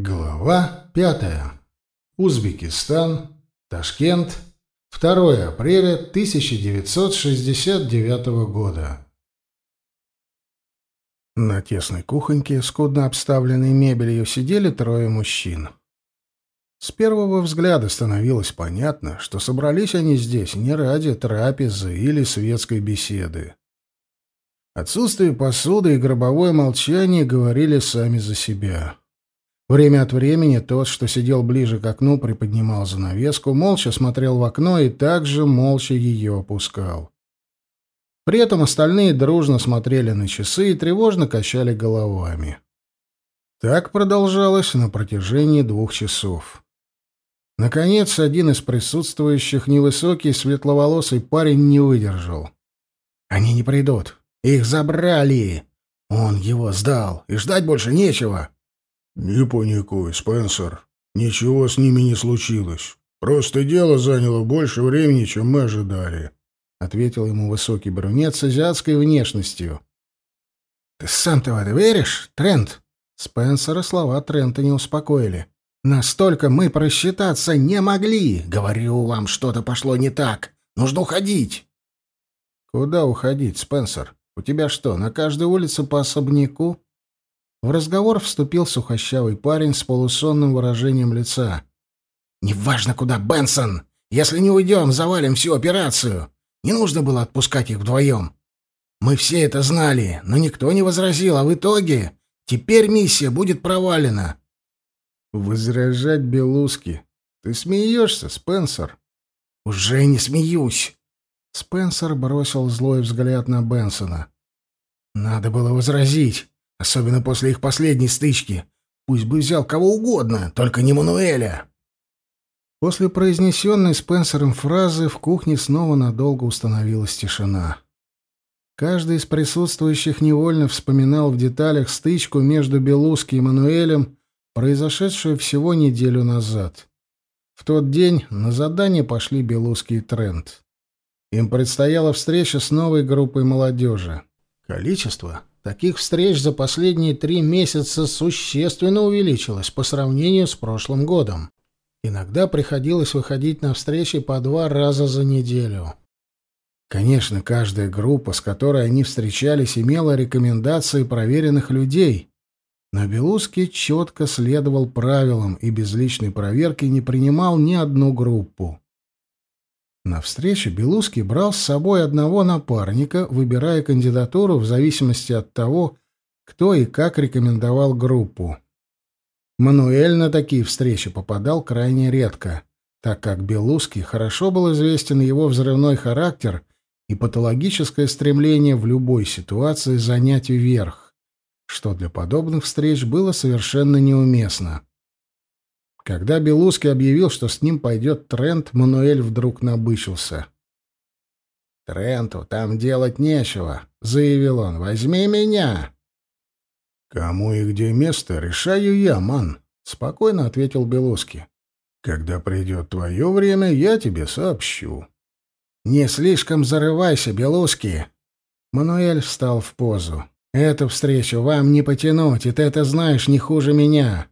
Глава пятая. Узбекистан. Ташкент. 2 апреля 1969 года. На тесной кухоньке, скудно обставленной мебелью, сидели трое мужчин. С первого взгляда становилось понятно, что собрались они здесь не ради трапезы или светской беседы. Отсутствие посуды и гробовое молчание говорили сами за себя. Время от времени тот, что сидел ближе к окну, приподнимал занавеску, молча смотрел в окно и также молча ее опускал. При этом остальные дружно смотрели на часы и тревожно качали головами. Так продолжалось на протяжении двух часов. Наконец, один из присутствующих, невысокий, светловолосый парень, не выдержал. «Они не придут. Их забрали. Он его сдал, и ждать больше нечего». «Не паникуй, Спенсер. Ничего с ними не случилось. Просто дело заняло больше времени, чем мы ожидали», — ответил ему высокий брюнет с азиатской внешностью. «Ты сам-то в это веришь, Трент?» Спенсера слова Трента не успокоили. «Настолько мы просчитаться не могли. Говорю вам, что-то пошло не так. Нужно уходить». «Куда уходить, Спенсер? У тебя что, на каждой улице по особняку?» В разговор вступил сухощавый парень с полусонным выражением лица. «Неважно куда, Бенсон! Если не уйдем, завалим всю операцию! Не нужно было отпускать их вдвоем. Мы все это знали, но никто не возразил, а в итоге теперь миссия будет провалена». «Возражать Белуски? Ты смеешься, Спенсер?» «Уже не смеюсь!» Спенсер бросил злой взгляд на Бенсона. «Надо было возразить. Особенно после их последней стычки. Пусть бы взял кого угодно, только не Мануэля. После произнесенной Спенсером фразы в кухне снова надолго установилась тишина. Каждый из присутствующих невольно вспоминал в деталях стычку между Белуски и Мануэлем, произошедшую всего неделю назад. В тот день на задание пошли Белуски и Трент. Им предстояла встреча с новой группой молодежи. Количество Таких встреч за последние три месяца существенно увеличилось по сравнению с прошлым годом. Иногда приходилось выходить на встречи по два раза за неделю. Конечно, каждая группа, с которой они встречались, имела рекомендации проверенных людей, но Белузский четко следовал правилам и без личной проверки не принимал ни одну группу. На встрече Белузский брал с собой одного напарника, выбирая кандидатуру в зависимости от того, кто и как рекомендовал группу. Мануэль на такие встречи попадал крайне редко, так как Белузский хорошо был известен его взрывной характер и патологическое стремление в любой ситуации занять вверх, что для подобных встреч было совершенно неуместно. Когда Белуски объявил, что с ним пойдет Трент, Мануэль вдруг набычился. «Тренту там делать нечего», — заявил он. «Возьми меня». «Кому и где место, решаю я, ман», — спокойно ответил Белуски. «Когда придет твое время, я тебе сообщу». «Не слишком зарывайся, Белуски». Мануэль встал в позу. «Эту встречу вам не потянуть, и ты это знаешь не хуже меня.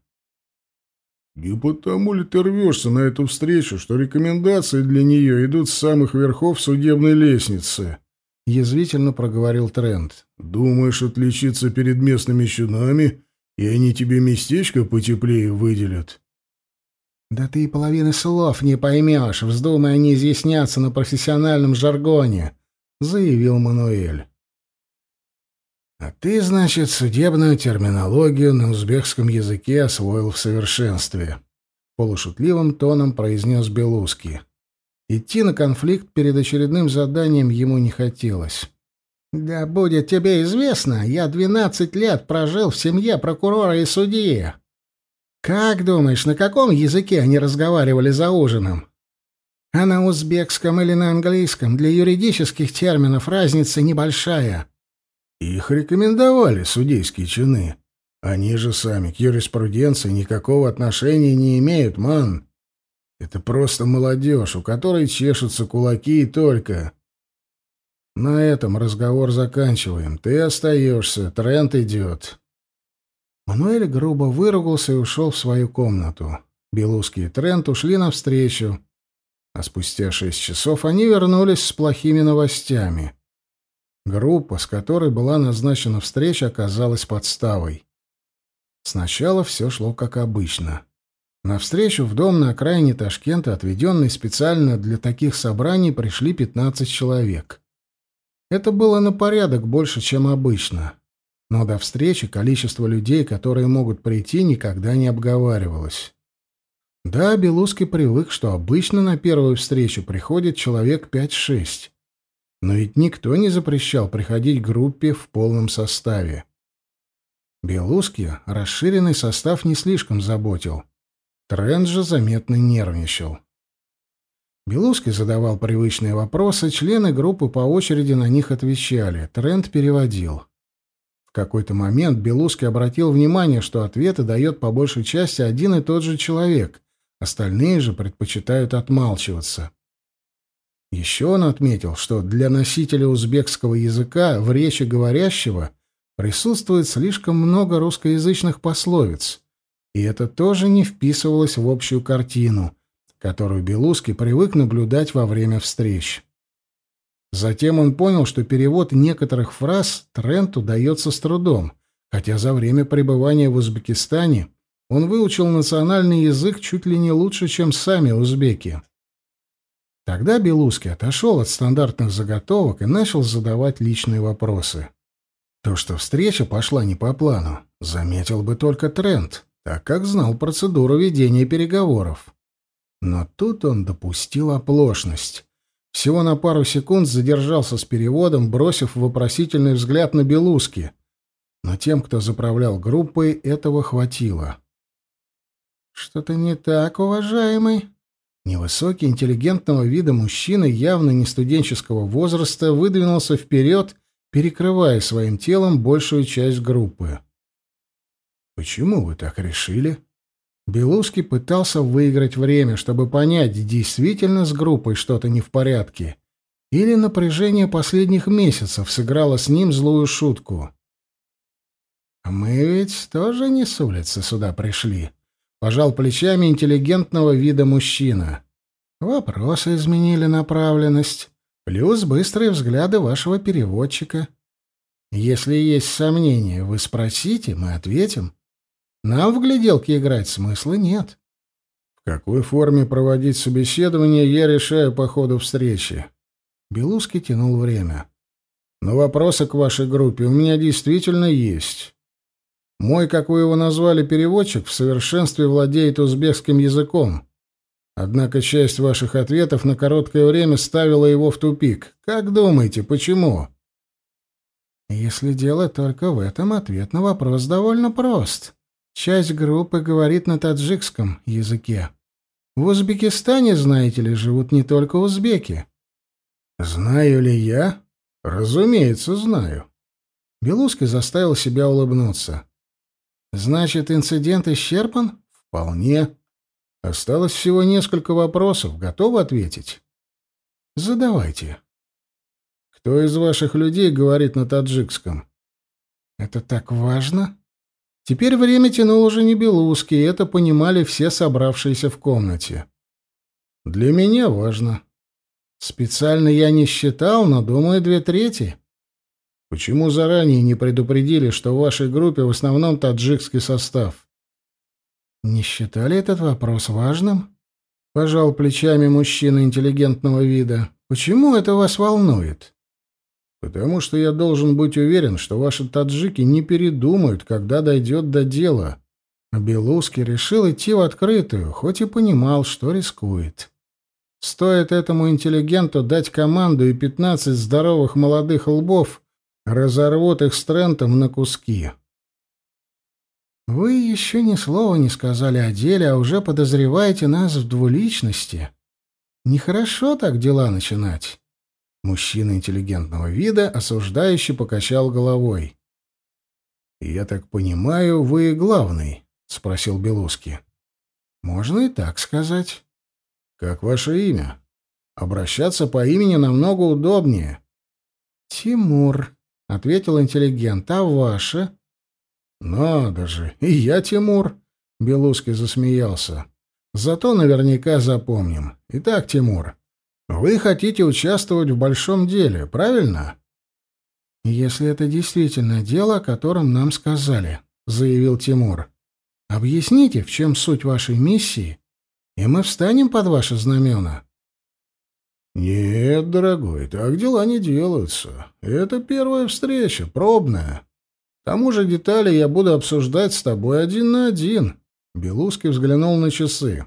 «Не потому ли ты рвешься на эту встречу, что рекомендации для нее идут с самых верхов судебной лестницы?» — язвительно проговорил Трент. «Думаешь отличиться перед местными щенами, и они тебе местечко потеплее выделят?» «Да ты и половины слов не поймешь, вздумай они изъясняться на профессиональном жаргоне», — заявил Мануэль. А ты, значит, судебную терминологию на узбекском языке освоил в совершенстве. Полушутливым тоном произнес Белуски. Идти на конфликт перед очередным заданием ему не хотелось. «Да будет тебе известно, я двенадцать лет прожил в семье прокурора и судьи. Как думаешь, на каком языке они разговаривали за ужином? А на узбекском или на английском для юридических терминов разница небольшая». Их рекомендовали судейские чины. Они же сами к юриспруденции никакого отношения не имеют, ман. Это просто молодежь, у которой чешутся кулаки и только. На этом разговор заканчиваем. Ты остаешься, тренд идет. Мануэль грубо выругался и ушел в свою комнату. Белузский и Трент ушли навстречу, а спустя шесть часов они вернулись с плохими новостями. Группа, с которой была назначена встреча, оказалась подставой. Сначала все шло как обычно. На встречу в дом на окраине Ташкента, отведенный специально для таких собраний, пришли 15 человек. Это было на порядок больше, чем обычно. Но до встречи количество людей, которые могут прийти, никогда не обговаривалось. Да, Белузский привык, что обычно на первую встречу приходит человек 5-6. Но ведь никто не запрещал приходить группе в полном составе. Белузский расширенный состав не слишком заботил. Тренд же заметно нервничал. Белузский задавал привычные вопросы, члены группы по очереди на них отвечали, Тренд переводил. В какой-то момент Белузский обратил внимание, что ответы дает по большей части один и тот же человек, Остальные же предпочитают отмалчиваться. Еще он отметил, что для носителя узбекского языка в речи говорящего присутствует слишком много русскоязычных пословиц, и это тоже не вписывалось в общую картину, которую Белузский привык наблюдать во время встреч. Затем он понял, что перевод некоторых фраз Тренту дается с трудом, хотя за время пребывания в Узбекистане он выучил национальный язык чуть ли не лучше, чем сами узбеки. Тогда Белузский отошел от стандартных заготовок и начал задавать личные вопросы. То, что встреча пошла не по плану, заметил бы только Трент, так как знал процедуру ведения переговоров. Но тут он допустил оплошность. Всего на пару секунд задержался с переводом, бросив вопросительный взгляд на Белузки. Но тем, кто заправлял группой, этого хватило. «Что-то не так, уважаемый?» Невысокий, интеллигентного вида мужчина, явно не студенческого возраста, выдвинулся вперед, перекрывая своим телом большую часть группы. «Почему вы так решили?» Белузский пытался выиграть время, чтобы понять, действительно с группой что-то не в порядке, или напряжение последних месяцев сыграло с ним злую шутку. «Мы ведь тоже не с улицы сюда пришли», Пожал плечами интеллигентного вида мужчина. Вопросы изменили направленность, плюс быстрые взгляды вашего переводчика. Если есть сомнения, вы спросите, мы ответим. Нам в гляделки играть смысла нет. В какой форме проводить собеседование, я решаю по ходу встречи. Белузский тянул время. Но вопросы к вашей группе у меня действительно есть. Мой, как вы его назвали, переводчик в совершенстве владеет узбекским языком. Однако часть ваших ответов на короткое время ставила его в тупик. Как думаете, почему? Если дело только в этом, ответ на вопрос довольно прост. Часть группы говорит на таджикском языке. В Узбекистане, знаете ли, живут не только узбеки. Знаю ли я? Разумеется, знаю. Белузский заставил себя улыбнуться. Значит, инцидент исчерпан? Вполне. Осталось всего несколько вопросов. Готовы ответить? Задавайте. Кто из ваших людей говорит на таджикском? Это так важно? Теперь время тянул уже не Белузский, и это понимали все собравшиеся в комнате. Для меня важно. Специально я не считал, но, думаю, две трети. Почему заранее не предупредили, что в вашей группе в основном таджикский состав? Не считали этот вопрос важным? Пожал плечами мужчина интеллигентного вида. Почему это вас волнует? Потому что я должен быть уверен, что ваши таджики не передумают, когда дойдет до дела. А решил идти в открытую, хоть и понимал, что рискует. Стоит этому интеллигенту дать команду и пятнадцать здоровых молодых лбов — разорвут их с Трентом на куски. Вы еще ни слова не сказали о деле, а уже подозреваете нас в двуличности. Нехорошо так дела начинать. Мужчина интеллигентного вида осуждающе покачал головой. «Я так понимаю, вы главный?» — спросил Белуски. «Можно и так сказать». «Как ваше имя?» «Обращаться по имени намного удобнее». «Тимур», — ответил интеллигент. «А ваше?» Надо же, и я Тимур, Белуский засмеялся. Зато наверняка запомним. Итак, Тимур, вы хотите участвовать в большом деле, правильно? Если это действительно дело, о котором нам сказали, заявил Тимур. Объясните, в чем суть вашей миссии, и мы встанем под ваши знамена. «Нет, дорогой, так дела не делаются. Это первая встреча, пробная. К тому же детали я буду обсуждать с тобой один на один». Белузский взглянул на часы.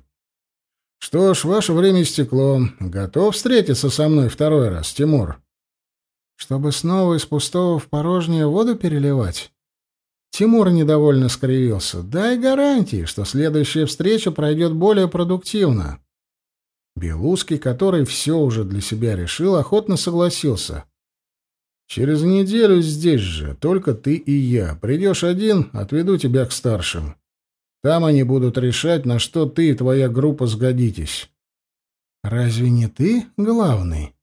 «Что ж, ваше время истекло. Готов встретиться со мной второй раз, Тимур?» «Чтобы снова из пустого в порожнее воду переливать?» Тимур недовольно скривился. «Дай гарантии, что следующая встреча пройдет более продуктивно». Белузский, который все уже для себя решил, охотно согласился. «Через неделю здесь же, только ты и я. Придешь один, отведу тебя к старшим. Там они будут решать, на что ты и твоя группа сгодитесь». «Разве не ты главный?»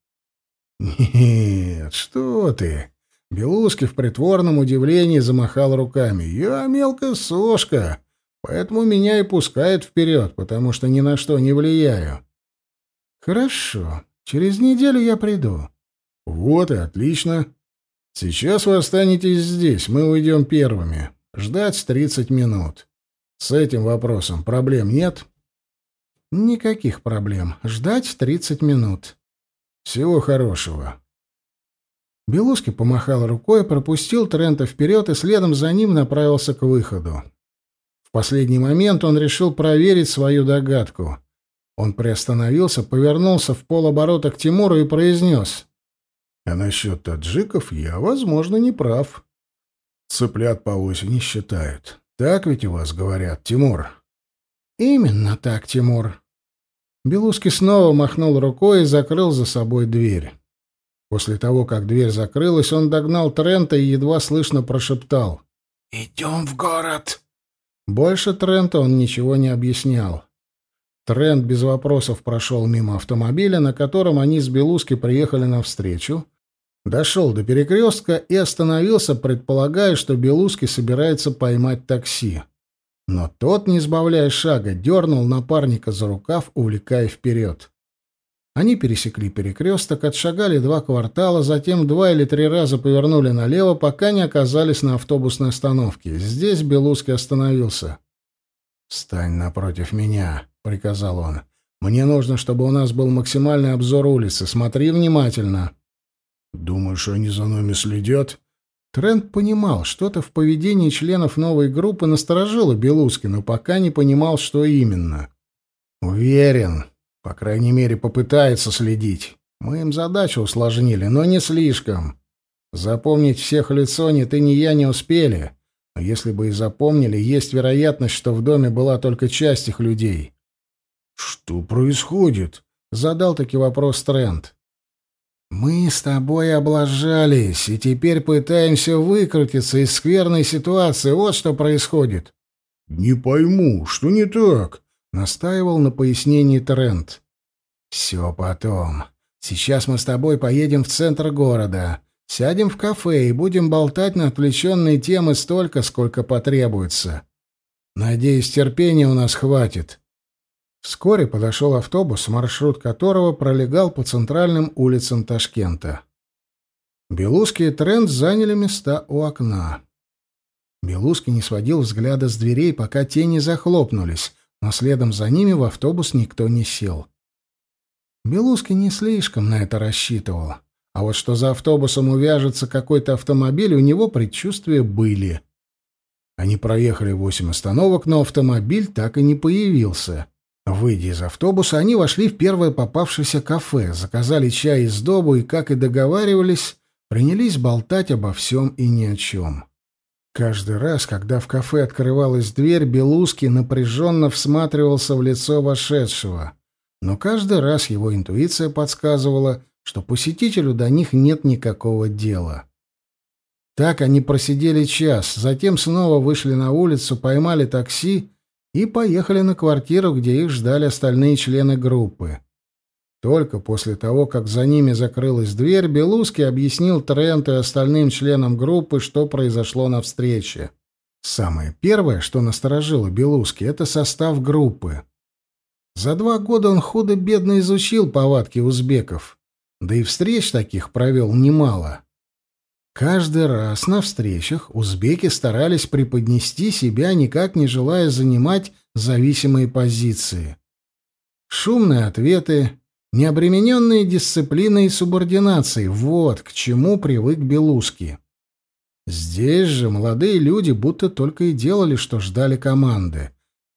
«Нет, что ты!» Белузский в притворном удивлении замахал руками. «Я мелкая сошка, поэтому меня и пускают вперед, потому что ни на что не влияю. Хорошо. Через неделю я приду. Вот и отлично. Сейчас вы останетесь здесь, мы уйдем первыми. Ждать тридцать минут. С этим вопросом проблем нет? Никаких проблем. Ждать тридцать минут. Всего хорошего. Белуски помахал рукой, пропустил Трента вперед и следом за ним направился к выходу. В последний момент он решил проверить свою догадку. Он приостановился, повернулся в полоборота к Тимуру и произнес. «А насчет таджиков я, возможно, не прав. Цыплят по осени считают. Так ведь у вас говорят, Тимур?» «Именно так, Тимур». Белуски снова махнул рукой и закрыл за собой дверь. После того, как дверь закрылась, он догнал Трента и едва слышно прошептал. «Идем в город!» Больше Трента он ничего не объяснял. Трент без вопросов прошел мимо автомобиля, на котором они с Белуски приехали навстречу, дошел до перекрестка и остановился, предполагая, что Белуски собирается поймать такси. Но тот, не сбавляя шага, дернул напарника за рукав, увлекая вперед. Они пересекли перекресток, отшагали два квартала, затем два или три раза повернули налево, пока не оказались на автобусной остановке. Здесь Белуски остановился. «Встань напротив меня», приказал он. Мне нужно, чтобы у нас был максимальный обзор улицы. Смотри внимательно. Думаешь, они за нами следят? Трент понимал, что-то в поведении членов новой группы насторожило Белуски, но пока не понимал, что именно. Уверен, по крайней мере, попытается следить. Мы им задачу усложнили, но не слишком. Запомнить всех лицо ни ты, ни я не успели. Но если бы и запомнили, есть вероятность, что в доме была только часть их людей. «Что происходит?» — задал таки вопрос Трент. «Мы с тобой облажались, и теперь пытаемся выкрутиться из скверной ситуации. Вот что происходит». «Не пойму, что не так?» — настаивал на пояснении Трент. «Все потом. Сейчас мы с тобой поедем в центр города, сядем в кафе и будем болтать на отвлеченные темы столько, сколько потребуется. Надеюсь, терпения у нас хватит». Вскоре подошел автобус, маршрут которого пролегал по центральным улицам Ташкента. Белузский и Трент заняли места у окна. Белузский не сводил взгляда с дверей, пока те не захлопнулись, но следом за ними в автобус никто не сел. Белузский не слишком на это рассчитывал. А вот что за автобусом увяжется какой-то автомобиль, у него предчувствия были. Они проехали восемь остановок, но автомобиль так и не появился. Выйдя из автобуса, они вошли в первое попавшееся кафе, заказали чай из добу и, как и договаривались, принялись болтать обо всем и ни о чем. Каждый раз, когда в кафе открывалась дверь, Белузский напряженно всматривался в лицо вошедшего, но каждый раз его интуиция подсказывала, что посетителю до них нет никакого дела. Так они просидели час, затем снова вышли на улицу, поймали такси и поехали на квартиру, где их ждали остальные члены группы. Только после того, как за ними закрылась дверь, Белуски объяснил Тренту и остальным членам группы, что произошло на встрече. Самое первое, что насторожило Белуски, это состав группы. За два года он худо-бедно изучил повадки узбеков, да и встреч таких провел немало. Каждый раз на встречах узбеки старались преподнести себя, никак не желая занимать зависимые позиции. Шумные ответы, необремененные дисциплиной и субординацией — вот к чему привык Белуски. Здесь же молодые люди будто только и делали, что ждали команды.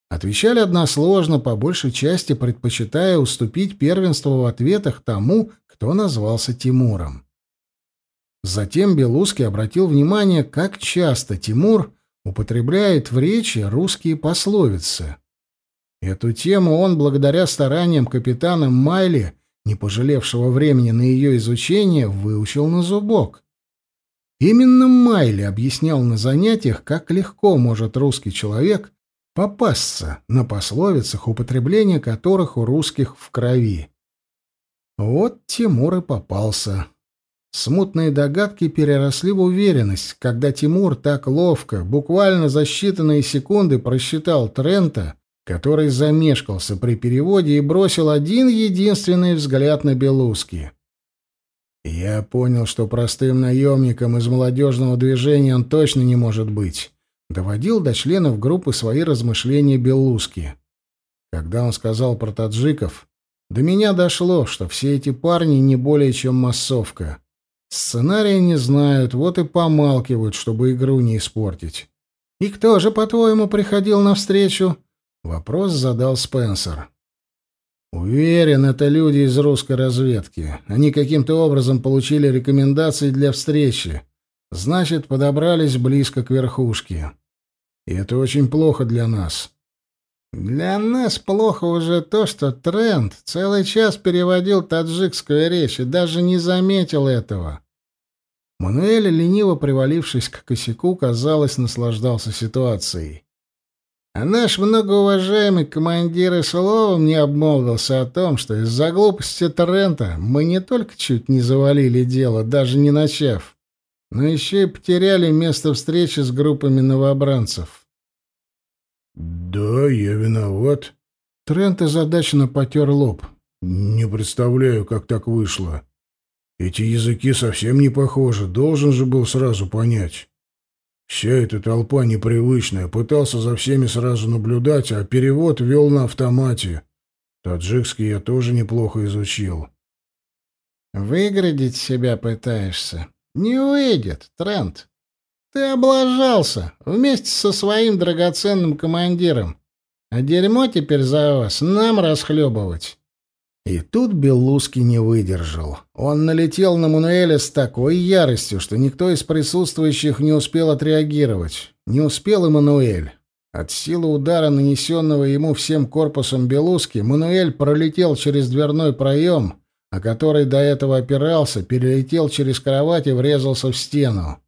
Отвечали односложно, по большей части предпочитая уступить первенство в ответах тому, кто назвался Тимуром. Затем Белуский обратил внимание, как часто Тимур употребляет в речи русские пословицы. Эту тему он, благодаря стараниям капитана Майли, не пожалевшего времени на ее изучение, выучил на зубок. Именно Майли объяснял на занятиях, как легко может русский человек попасться на пословицах, употребление которых у русских в крови. Вот Тимур и попался. Смутные догадки переросли в уверенность, когда Тимур так ловко, буквально за считанные секунды просчитал Трента, который замешкался при переводе и бросил один единственный взгляд на Белуски. Я понял, что простым наемником из молодежного движения он точно не может быть. Доводил до членов группы свои размышления Белуски. Когда он сказал про таджиков, до меня дошло, что все эти парни не более чем массовка. Сценария не знают, вот и помалкивают, чтобы игру не испортить. «И кто же, по-твоему, приходил навстречу?» Вопрос задал Спенсер. Уверен, это люди из русской разведки. Они каким-то образом получили рекомендации для встречи. Значит, подобрались близко к верхушке. И это очень плохо для нас. Для нас плохо уже то, что Трент целый час переводил таджикскую речь и даже не заметил этого. Мануэль, лениво привалившись к косяку, казалось, наслаждался ситуацией. А наш многоуважаемый командир и словом не обмолвился о том, что из-за глупости Трента мы не только чуть не завалили дело, даже не начав, но еще и потеряли место встречи с группами новобранцев. «Да, я виноват». Трент озадаченно потер лоб. «Не представляю, как так вышло. Эти языки совсем не похожи, должен же был сразу понять». Вся эта толпа непривычная, пытался за всеми сразу наблюдать, а перевод вел на автомате. Таджикский я тоже неплохо изучил. «Выградить себя пытаешься? Не выйдет, Трент. Ты облажался вместе со своим драгоценным командиром. А дерьмо теперь за вас нам расхлебывать». И тут Беллуски не выдержал. Он налетел на Мануэля с такой яростью, что никто из присутствующих не успел отреагировать. Не успел и Мануэль. От силы удара, нанесенного ему всем корпусом Белуски, Мануэль пролетел через дверной проем, о который до этого опирался, перелетел через кровать и врезался в стену.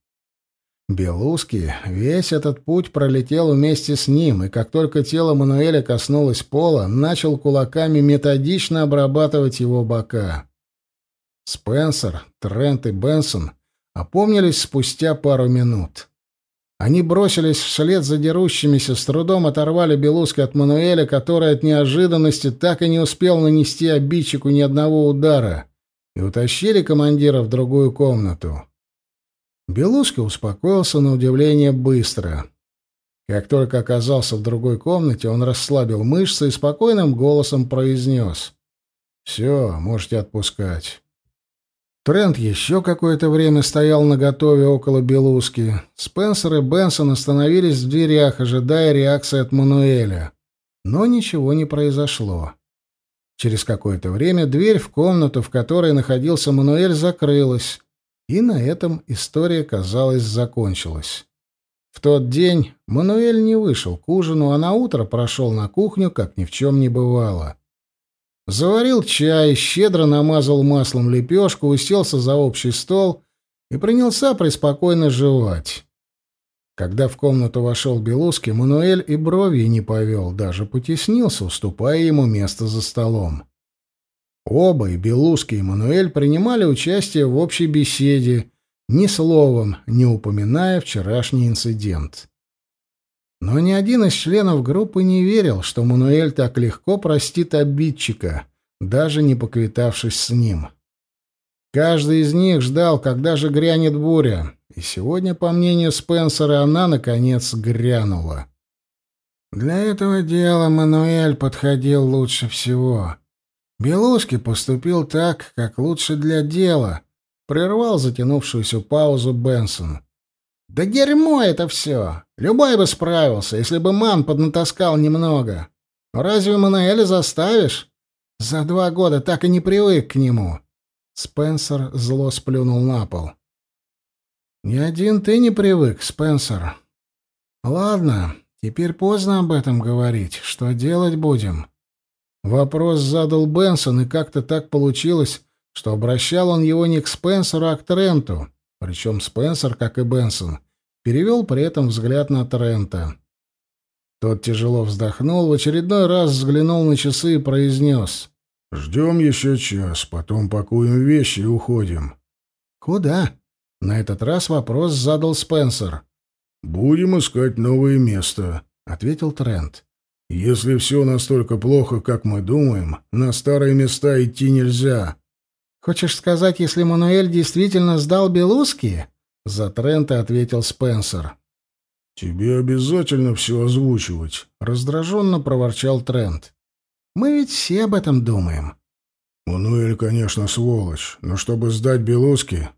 Белуски весь этот путь пролетел вместе с ним, и как только тело Мануэля коснулось пола, начал кулаками методично обрабатывать его бока. Спенсер, Трент и Бенсон опомнились спустя пару минут. Они бросились вслед за дерущимися, с трудом оторвали Белуски от Мануэля, который от неожиданности так и не успел нанести обидчику ни одного удара, и утащили командира в другую комнату. Белушка успокоился на удивление быстро. Как только оказался в другой комнате, он расслабил мышцы и спокойным голосом произнес. «Все, можете отпускать». Трент еще какое-то время стоял наготове около Белуски. Спенсер и Бенсон остановились в дверях, ожидая реакции от Мануэля. Но ничего не произошло. Через какое-то время дверь в комнату, в которой находился Мануэль, закрылась, и на этом история, казалось, закончилась. В тот день Мануэль не вышел к ужину, а на утро прошел на кухню, как ни в чем не бывало. Заварил чай, щедро намазал маслом лепешку, уселся за общий стол и принялся преспокойно жевать. Когда в комнату вошел Белуски, Мануэль и брови не повел, даже потеснился, уступая ему место за столом. Оба, и Белуски, и Мануэль, принимали участие в общей беседе, ни словом не упоминая вчерашний инцидент. Но ни один из членов группы не верил, что Мануэль так легко простит обидчика, даже не поквитавшись с ним. Каждый из них ждал, когда же грянет буря, и сегодня, по мнению Спенсера, она, наконец, грянула. Для этого дела Мануэль подходил лучше всего. Белушки поступил так, как лучше для дела, прервал затянувшуюся паузу Бенсон. Да дерьмо это все. Любой бы справился, если бы ман поднатаскал немного. Но разве Мануэля заставишь? За два года так и не привык к нему. Спенсер зло сплюнул на пол. «Ни один ты не привык, Спенсер. Ладно, теперь поздно об этом говорить. Что делать будем?» Вопрос задал Бенсон, и как-то так получилось, что обращал он его не к Спенсеру, а к Тренту. Причем Спенсер, как и Бенсон, перевел при этом взгляд на Трента. Тот тяжело вздохнул, в очередной раз взглянул на часы и произнес. «Ждем еще час, потом пакуем вещи и уходим». «Куда?» На этот раз вопрос задал Спенсер. «Будем искать новое место», — ответил Трент. «Если все настолько плохо, как мы думаем, на старые места идти нельзя. Хочешь сказать, если Мануэль действительно сдал Белуски? За Трента ответил Спенсер. Тебе обязательно все озвучивать, раздраженно проворчал Трент. Мы ведь все об этом думаем. Мануэль, конечно, сволочь, но чтобы сдать Белуски,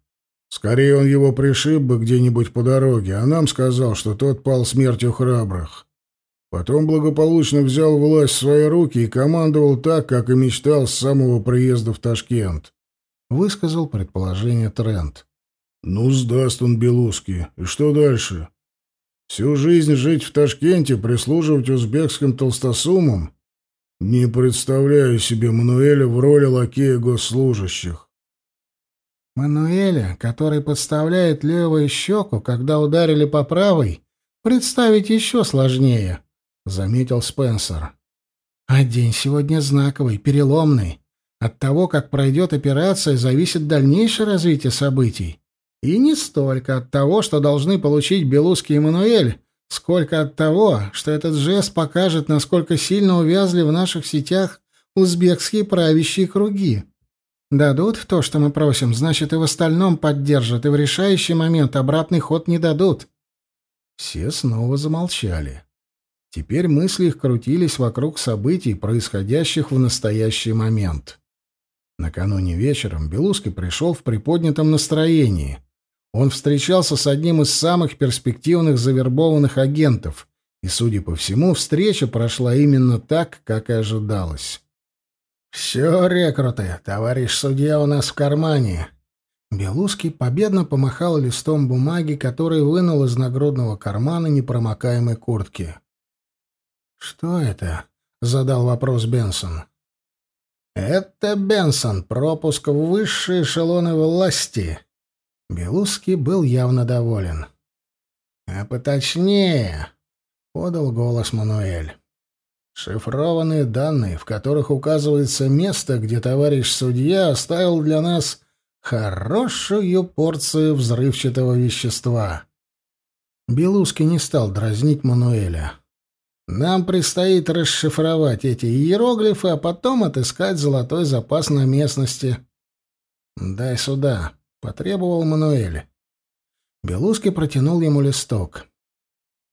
скорее он его пришиб бы где-нибудь по дороге, а нам сказал, что тот пал смертью храбрых. Потом благополучно взял власть в свои руки и командовал так, как и мечтал с самого приезда в Ташкент высказал предположение Трент. «Ну, сдаст он Белуски. И что дальше? Всю жизнь жить в Ташкенте, прислуживать узбекским толстосумам? Не представляю себе Мануэля в роли лакея госслужащих». «Мануэля, который подставляет левую щеку, когда ударили по правой, представить еще сложнее», — заметил Спенсер. «А день сегодня знаковый, переломный. От того, как пройдет операция, зависит дальнейшее развитие событий. И не столько от того, что должны получить Белуски и Мануэль, сколько от того, что этот жест покажет, насколько сильно увязли в наших сетях узбекские правящие круги. Дадут то, что мы просим, значит, и в остальном поддержат, и в решающий момент обратный ход не дадут. Все снова замолчали. Теперь мысли их крутились вокруг событий, происходящих в настоящий момент. Накануне вечером Белуски пришел в приподнятом настроении. Он встречался с одним из самых перспективных завербованных агентов, и, судя по всему, встреча прошла именно так, как и ожидалось. «Все, рекруты, товарищ судья у нас в кармане». Белуский победно помахал листом бумаги, который вынул из нагрудного кармана непромокаемой куртки. «Что это?» — задал вопрос Бенсон. «Это Бенсон, пропуск в высшие эшелоны власти». Белузский был явно доволен. «А поточнее», — подал голос Мануэль. «Шифрованные данные, в которых указывается место, где товарищ судья оставил для нас хорошую порцию взрывчатого вещества». Белузский не стал дразнить Мануэля. Нам предстоит расшифровать эти иероглифы, а потом отыскать золотой запас на местности. «Дай сюда», — потребовал Мануэль. Белуски протянул ему листок.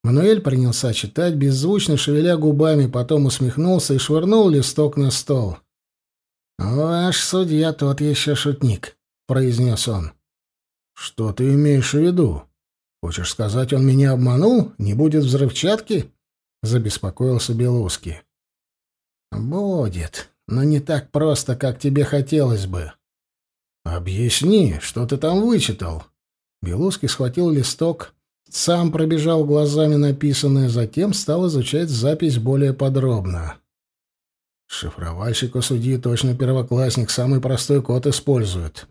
Мануэль принялся читать, беззвучно шевеля губами, потом усмехнулся и швырнул листок на стол. «Ваш судья тот еще шутник», — произнес он. «Что ты имеешь в виду? Хочешь сказать, он меня обманул? Не будет взрывчатки?» — забеспокоился Белуски. «Будет, но не так просто, как тебе хотелось бы». «Объясни, что ты там вычитал?» Белуски схватил листок, сам пробежал глазами написанное, затем стал изучать запись более подробно. Шифровальщик у судьи точно первоклассник, самый простой код использует.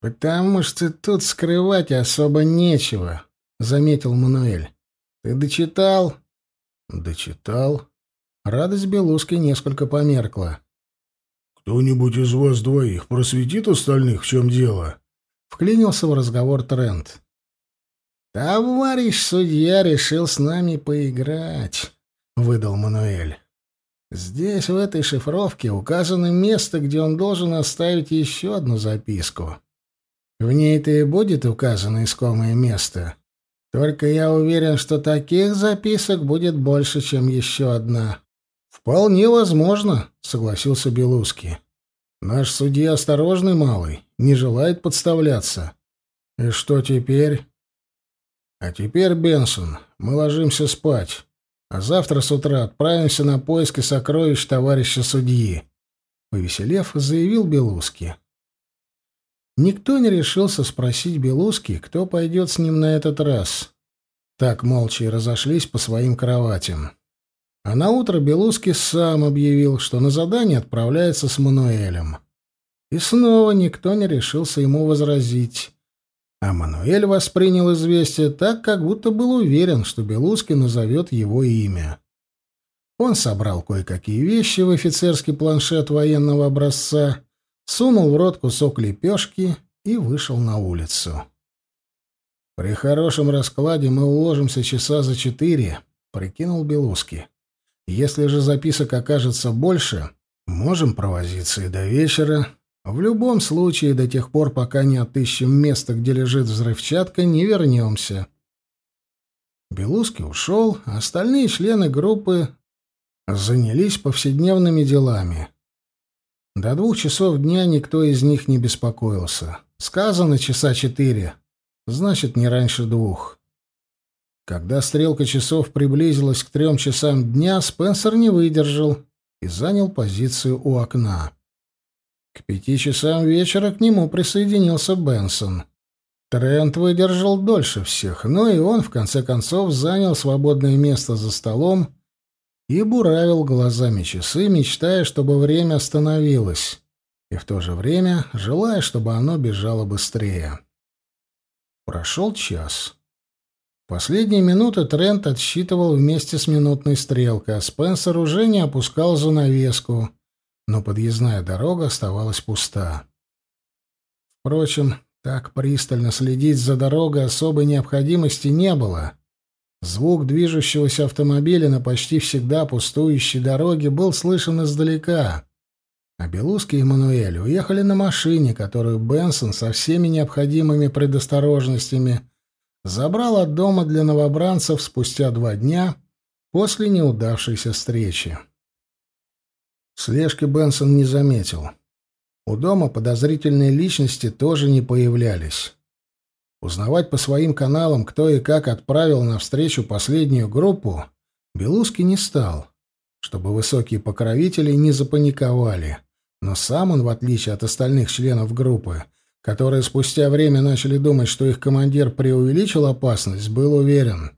«Потому что тут скрывать особо нечего», — заметил Мануэль. «Ты дочитал?» Дочитал. Радость Белуски несколько померкла. «Кто-нибудь из вас двоих просветит остальных, в чем дело?» Вклинился в разговор Трент. «Товарищ судья решил с нами поиграть», — выдал Мануэль. «Здесь, в этой шифровке, указано место, где он должен оставить еще одну записку. В ней-то и будет указано искомое место. Только я уверен, что таких записок будет больше, чем еще одна». «Вполне возможно», — согласился Белуски. «Наш судья осторожный малый, не желает подставляться». «И что теперь?» «А теперь, Бенсон, мы ложимся спать, а завтра с утра отправимся на поиски сокровищ товарища судьи», — повеселев, заявил Белуски. Никто не решился спросить Белуски, кто пойдет с ним на этот раз. Так молча и разошлись по своим кроватям. А на утро Белуски сам объявил, что на задание отправляется с Мануэлем. И снова никто не решился ему возразить. А Мануэль воспринял известие так, как будто был уверен, что Белуски назовет его имя. Он собрал кое-какие вещи в офицерский планшет военного образца, сунул в рот кусок лепешки и вышел на улицу. «При хорошем раскладе мы уложимся часа за четыре», — прикинул Белуски. Если же записок окажется больше, можем провозиться и до вечера. В любом случае, до тех пор, пока не отыщем место, где лежит взрывчатка, не вернемся. Белуски ушел, а остальные члены группы занялись повседневными делами. До двух часов дня никто из них не беспокоился. Сказано часа четыре, значит, не раньше двух. Когда стрелка часов приблизилась к трем часам дня, Спенсер не выдержал и занял позицию у окна. К пяти часам вечера к нему присоединился Бенсон. Трент выдержал дольше всех, но и он, в конце концов, занял свободное место за столом и буравил глазами часы, мечтая, чтобы время остановилось, и в то же время желая, чтобы оно бежало быстрее. Прошел час. Последние минуты Трент отсчитывал вместе с минутной стрелкой, а Спенсер уже не опускал занавеску, но подъездная дорога оставалась пуста. Впрочем, так пристально следить за дорогой особой необходимости не было. Звук движущегося автомобиля на почти всегда пустующей дороге был слышен издалека. А Белуски и Мануэль уехали на машине, которую Бенсон со всеми необходимыми предосторожностями – забрал от дома для новобранцев спустя два дня после неудавшейся встречи. Слежки Бенсон не заметил. У дома подозрительные личности тоже не появлялись. Узнавать по своим каналам, кто и как отправил на встречу последнюю группу, Белуски не стал, чтобы высокие покровители не запаниковали. Но сам он, в отличие от остальных членов группы, которые спустя время начали думать, что их командир преувеличил опасность, был уверен.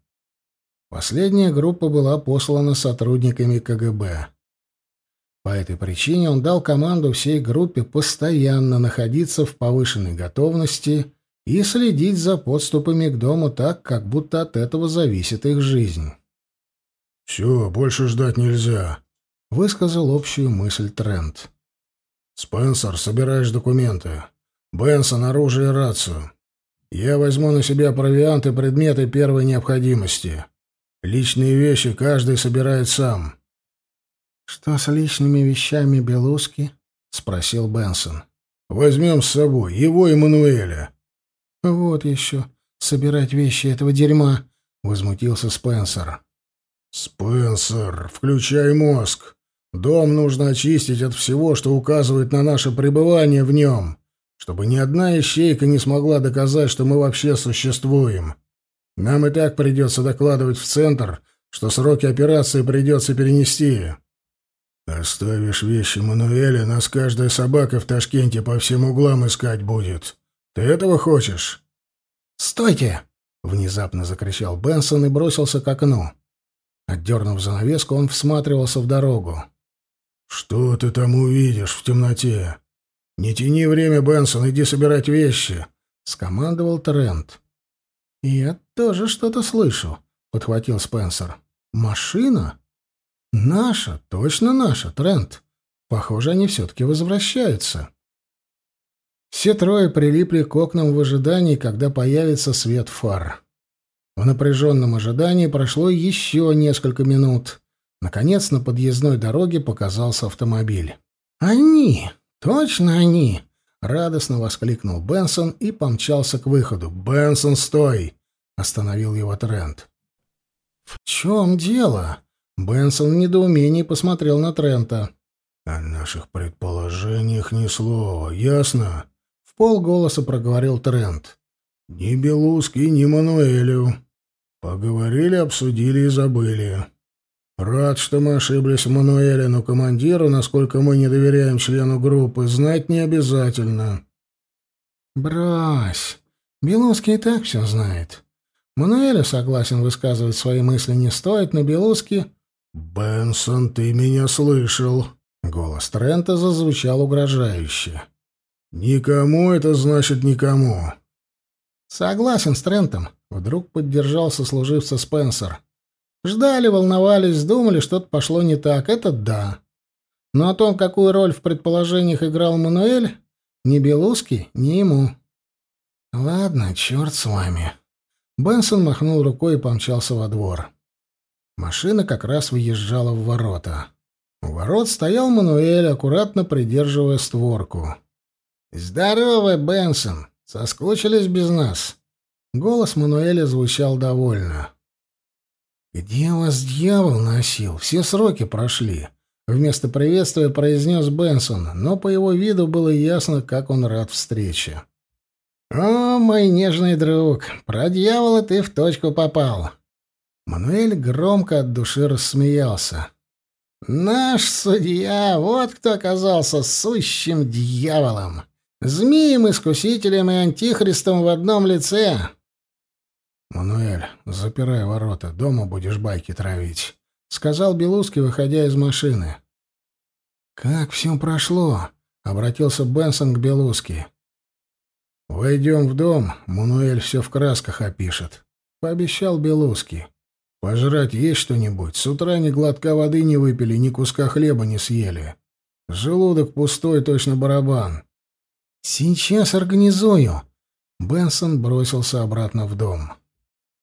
Последняя группа была послана сотрудниками КГБ. По этой причине он дал команду всей группе постоянно находиться в повышенной готовности и следить за подступами к дому так, как будто от этого зависит их жизнь. «Все, больше ждать нельзя», — высказал общую мысль Трент. «Спенсер, собираешь документы. Бенсон, оружие и рацию. Я возьму на себя провиант и предметы первой необходимости. Личные вещи каждый собирает сам. Что с личными вещами Белуски? спросил Бенсон. Возьмем с собой его и Мануэля. Вот еще собирать вещи этого дерьма, возмутился Спенсер. Спенсер, включай мозг. Дом нужно очистить от всего, что указывает на наше пребывание в нем чтобы ни одна ищейка не смогла доказать, что мы вообще существуем. Нам и так придется докладывать в центр, что сроки операции придется перенести. Оставишь вещи Мануэля, нас каждая собака в Ташкенте по всем углам искать будет. Ты этого хочешь? Стойте! Внезапно закричал Бенсон и бросился к окну. Отдернув занавеску, он всматривался в дорогу. «Что ты там увидишь в темноте?» «Не тяни время, Бенсон, иди собирать вещи», — скомандовал Трент. «Я тоже что-то слышу», — подхватил Спенсер. «Машина? Наша, точно наша, Трент. Похоже, они все-таки возвращаются». Все трое прилипли к окнам в ожидании, когда появится свет фар. В напряженном ожидании прошло еще несколько минут. Наконец на подъездной дороге показался автомобиль. «Они! Точно они!» — радостно воскликнул Бенсон и помчался к выходу. «Бенсон, стой!» — остановил его Трент. «В чем дело?» Бенсон в недоумении посмотрел на Трента. «О наших предположениях ни слова, ясно?» Полголоса проговорил Трент. «Ни Белуски, ни Мануэлю. Поговорили, обсудили и забыли. Рад, что мы ошиблись в Мануэле, но командиру, насколько мы не доверяем члену группы, знать не обязательно». «Брось. Белуски и так все знает. Мануэлю согласен высказывать свои мысли не стоит, но Белуски...» «Бенсон, ты меня слышал?» Голос Трента зазвучал угрожающе. «Никому это значит никому». «Согласен с Трентом», — вдруг поддержал сослуживца Спенсер. «Ждали, волновались, думали, что-то пошло не так. Это да. Но о том, какую роль в предположениях играл Мануэль, ни Белуски, ни ему». «Ладно, черт с вами». Бенсон махнул рукой и помчался во двор. Машина как раз выезжала в ворота. У ворот стоял Мануэль, аккуратно придерживая створку. «Здорово, Бенсон! Соскучились без нас?» Голос Мануэля звучал довольно. «Где вас дьявол носил? Все сроки прошли», — вместо приветствия произнес Бенсон, но по его виду было ясно, как он рад встрече. «О, мой нежный друг, про дьявола ты в точку попал!» Мануэль громко от души рассмеялся. «Наш судья, вот кто оказался сущим дьяволом! Змеем-искусителем и антихристом в одном лице!» «Мануэль, запирай ворота, дома будешь байки травить», — сказал Белуски, выходя из машины. «Как все прошло?» — обратился Бенсон к Белуски. «Войдем в дом, Мануэль все в красках опишет», — пообещал Белуски. «Пожрать есть что-нибудь? С утра ни глотка воды не выпили, ни куска хлеба не съели. Желудок пустой, точно барабан». «Сейчас организую». Бенсон бросился обратно в дом.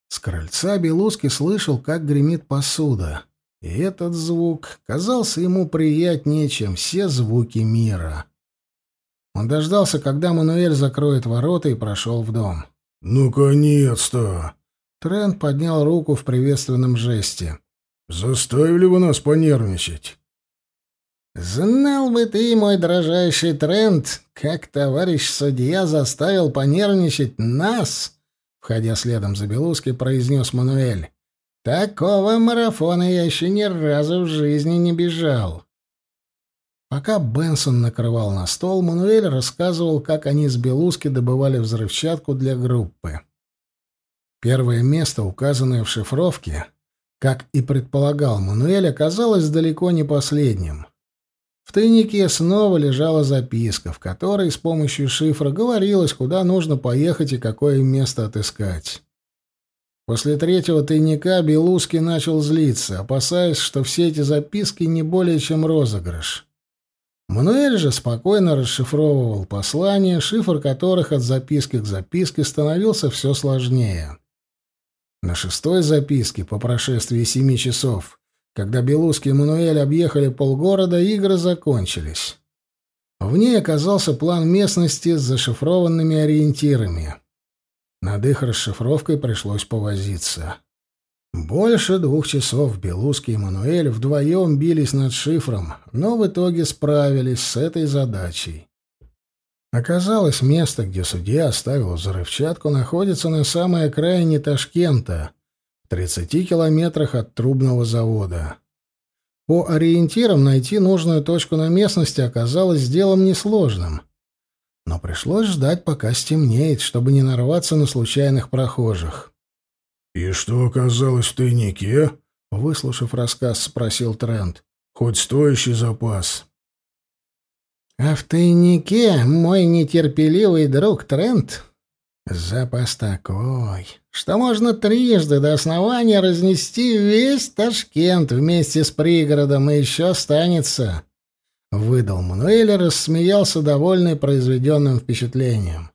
С крыльца Белуски слышал, как гремит посуда. И этот звук казался ему приятнее, чем все звуки мира. Он дождался, когда Мануэль закроет ворота, и прошел в дом. «Наконец-то!» Трент поднял руку в приветственном жесте. «Заставили вы нас понервничать?» «Знал бы ты, мой дрожайший Трент, как товарищ судья заставил понервничать нас!» Входя следом за Белуски, произнес Мануэль. «Такого марафона я еще ни разу в жизни не бежал». Пока Бенсон накрывал на стол, Мануэль рассказывал, как они с Белуски добывали взрывчатку для группы. Первое место, указанное в шифровке, как и предполагал Мануэль, оказалось далеко не последним. В тайнике снова лежала записка, в которой с помощью шифра говорилось, куда нужно поехать и какое место отыскать. После третьего тайника Белуски начал злиться, опасаясь, что все эти записки не более чем розыгрыш. Мануэль же спокойно расшифровывал послания, шифр которых от записки к записке становился все сложнее. На шестой записке, по прошествии семи часов, когда Белуски и Мануэль объехали полгорода, игры закончились. В ней оказался план местности с зашифрованными ориентирами. Над их расшифровкой пришлось повозиться. Больше двух часов Белуски и Мануэль вдвоем бились над шифром, но в итоге справились с этой задачей. Оказалось, место, где судья оставил взрывчатку, находится на самой окраине Ташкента, в 30 километрах от трубного завода. По ориентирам найти нужную точку на местности оказалось делом несложным. Но пришлось ждать, пока стемнеет, чтобы не нарваться на случайных прохожих. «И что оказалось в тайнике?» — выслушав рассказ, спросил Трент. «Хоть стоящий запас». «А в тайнике мой нетерпеливый друг Трент запас такой, что можно трижды до основания разнести весь Ташкент вместе с пригородом, и еще останется». Выдал Мануэль и рассмеялся, довольный произведенным впечатлением.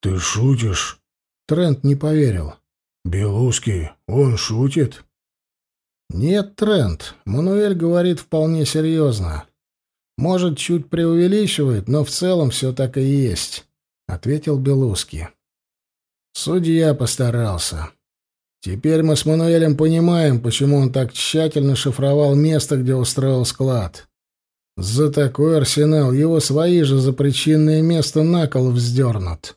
«Ты шутишь?» Трент не поверил. «Белузский, он шутит?» «Нет, Трент, Мануэль говорит вполне серьезно. Может, чуть преувеличивает, но в целом все так и есть», — ответил Белузский. Судья постарался. Теперь мы с Мануэлем понимаем, почему он так тщательно шифровал место, где устроил склад. За такой арсенал его свои же за причинное место на кол вздернут.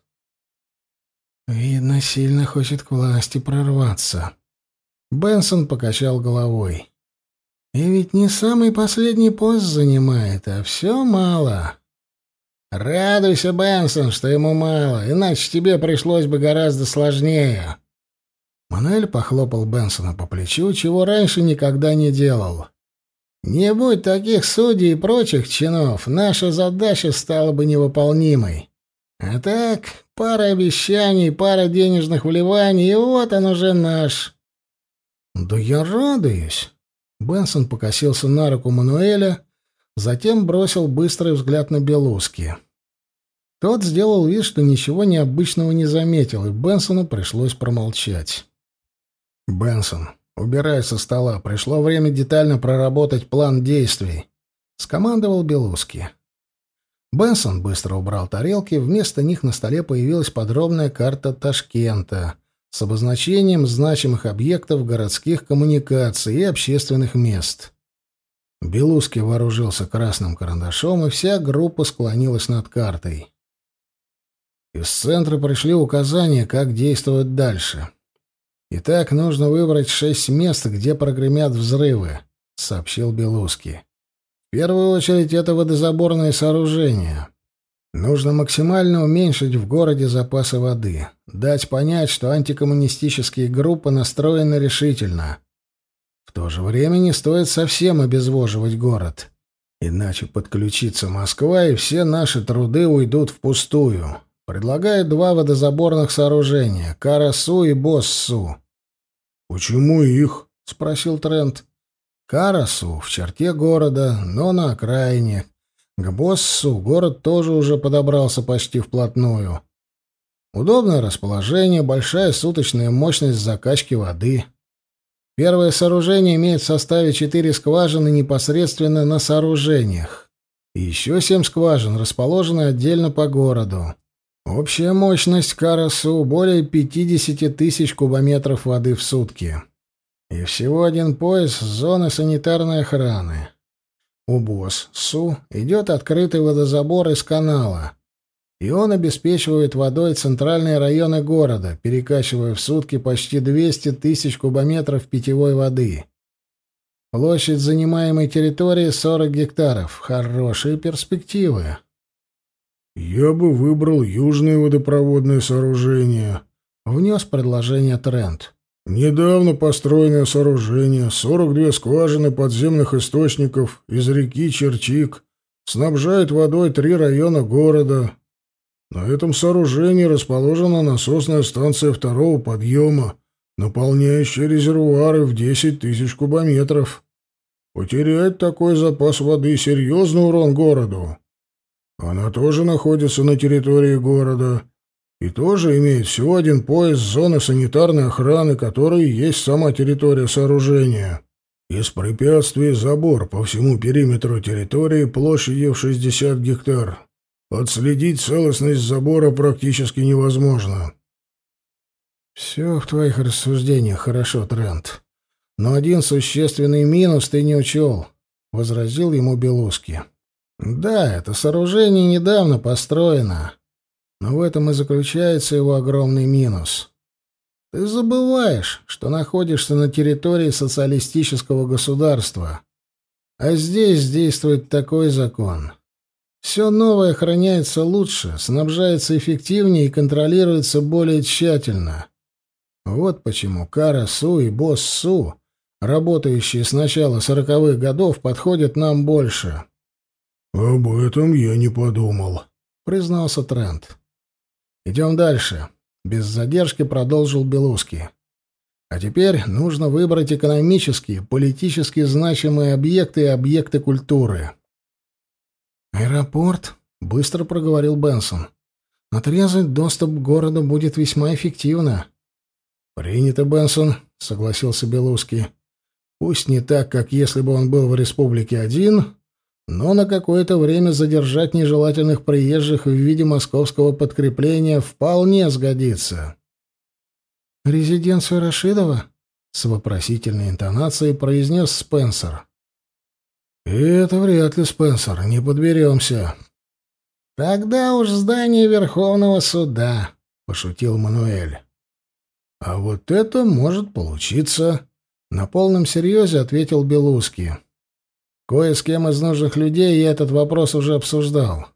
Видно, сильно хочет к власти прорваться. Бенсон покачал головой. И ведь не самый последний пост занимает, а все мало. Радуйся, Бенсон, что ему мало, иначе тебе пришлось бы гораздо сложнее. Мануэль похлопал Бенсона по плечу, чего раньше никогда не делал. Не будь таких судей и прочих чинов, наша задача стала бы невыполнимой. А так, пара обещаний, пара денежных вливаний, и вот он уже наш. Да я радуюсь. Бенсон покосился на руку Мануэля, затем бросил быстрый взгляд на Белуски. Тот сделал вид, что ничего необычного не заметил, и Бенсону пришлось промолчать. «Бенсон, убирай со стола. Пришло время детально проработать план действий», — скомандовал Белуски. Бенсон быстро убрал тарелки, вместо них на столе появилась подробная карта Ташкента с обозначением значимых объектов городских коммуникаций и общественных мест. Белуски вооружился красным карандашом, и вся группа склонилась над картой. Из центра пришли указания, как действовать дальше. «Итак, нужно выбрать шесть мест, где прогремят взрывы», — сообщил Белуски. «В первую очередь это водозаборные сооружения. Нужно максимально уменьшить в городе запасы воды, дать понять, что антикоммунистические группы настроены решительно. То же время не стоит совсем обезвоживать город, иначе подключится Москва, и все наши труды уйдут впустую. Предлагаю два водозаборных сооружения — Карасу и Боссу. «Почему их?» — спросил Трент. «Карасу в черте города, но на окраине. К Боссу город тоже уже подобрался почти вплотную. Удобное расположение, большая суточная мощность закачки воды. Первое сооружение имеет в составе четыре скважины непосредственно на сооружениях. И еще семь скважин расположены отдельно по городу. Общая мощность Карасу более 50 тысяч кубометров воды в сутки. И всего один пояс зоны санитарной охраны. У Босс-Су идет открытый водозабор из канала, и он обеспечивает водой центральные районы города, перекачивая в сутки почти 200 тысяч кубометров питьевой воды. Площадь занимаемой территории 40 гектаров. Хорошие перспективы. «Я бы выбрал южное водопроводное сооружение», — внес предложение Трент. «Недавно построенное сооружение, 42 скважины подземных источников из реки Черчик, снабжает водой три района города. На этом сооружении расположена насосная станция второго подъема, наполняющая резервуары в 10 тысяч кубометров. Потерять такой запас воды — серьезный урон городу. Она тоже находится на территории города и тоже имеет всего один пояс зоны санитарной охраны, который есть сама территория сооружения. Из препятствий забор по всему периметру территории площадью в 60 гектар. Отследить целостность забора практически невозможно. «Все в твоих рассуждениях хорошо, Трент. Но один существенный минус ты не учел», — возразил ему Белуски. Да, это сооружение недавно построено, но в этом и заключается его огромный минус. Ты забываешь, что находишься на территории социалистического государства, а здесь действует такой закон. Все новое охраняется лучше, снабжается эффективнее и контролируется более тщательно. Вот почему Кара Су и Босс Су, работающие с начала сороковых годов, подходят нам больше. «Об этом я не подумал», — признался Трент. «Идем дальше», — без задержки продолжил Белуски. «А теперь нужно выбрать экономические, политически значимые объекты и объекты культуры». «Аэропорт», — быстро проговорил Бенсон. «Отрезать доступ к городу будет весьма эффективно». «Принято, Бенсон», — согласился Белуски. «Пусть не так, как если бы он был в республике один, но на какое-то время задержать нежелательных приезжих в виде московского подкрепления вполне сгодится». «Резиденцию Рашидова?» — с вопросительной интонацией произнес Спенсер. «Это вряд ли, Спенсер, не подберемся». «Тогда уж здание Верховного суда», — пошутил Мануэль. «А вот это может получиться», — на полном серьезе ответил Белуски. «Кое с кем из нужных людей я этот вопрос уже обсуждал.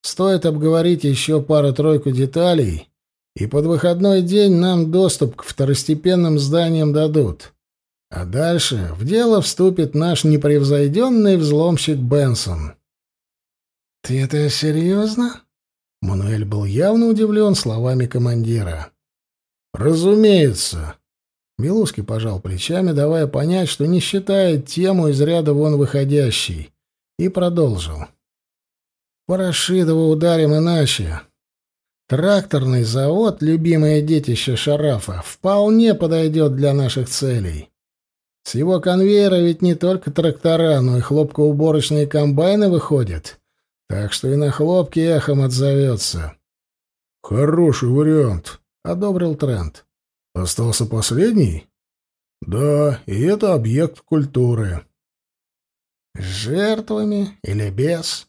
Стоит обговорить еще пару-тройку деталей, и под выходной день нам доступ к второстепенным зданиям дадут. А дальше в дело вступит наш непревзойденный взломщик Бенсон». «Ты это серьезно?» Мануэль был явно удивлен словами командира. «Разумеется». Белуски пожал плечами, давая понять, что не считает тему из ряда вон выходящей, и продолжил. «По Рашидову ударим иначе. Тракторный завод, любимое детище Шарафа, вполне подойдет для наших целей. С его конвейера ведь не только трактора, но и хлопкоуборочные комбайны выходят, так что и на хлопке эхом отзовется». «Хороший вариант», — одобрил Трент. «Остался последний?» «Да, и это объект культуры». «С жертвами или без?»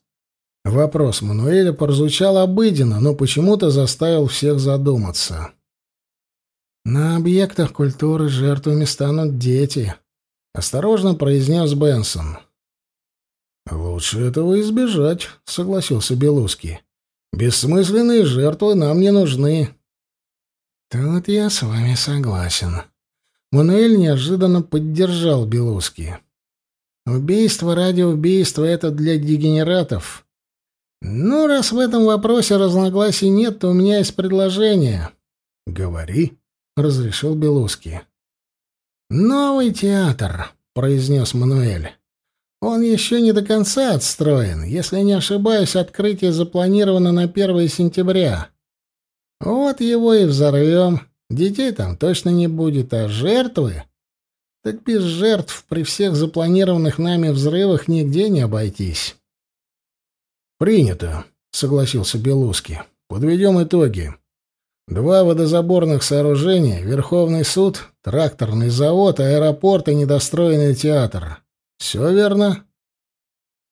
Вопрос Мануэля прозвучал обыденно, но почему-то заставил всех задуматься. «На объектах культуры жертвами станут дети», — осторожно произнес Бенсон. «Лучше этого избежать», — согласился Белуский. «Бессмысленные жертвы нам не нужны». «Тут я с вами согласен». Мануэль неожиданно поддержал Белуски. «Убийство ради убийства — это для дегенератов. Ну, раз в этом вопросе разногласий нет, то у меня есть предложение». «Говори», — разрешил Белуски. «Новый театр», — произнес Мануэль. «Он еще не до конца отстроен. Если не ошибаюсь, открытие запланировано на 1 сентября. Вот его и взорвем. Детей там точно не будет, а жертвы... Так без жертв при всех запланированных нами взрывах нигде не обойтись. «Принято», — согласился Белуски. «Подведем итоги. Два водозаборных сооружения, Верховный суд, тракторный завод, аэропорт и недостроенный театр. Все верно?»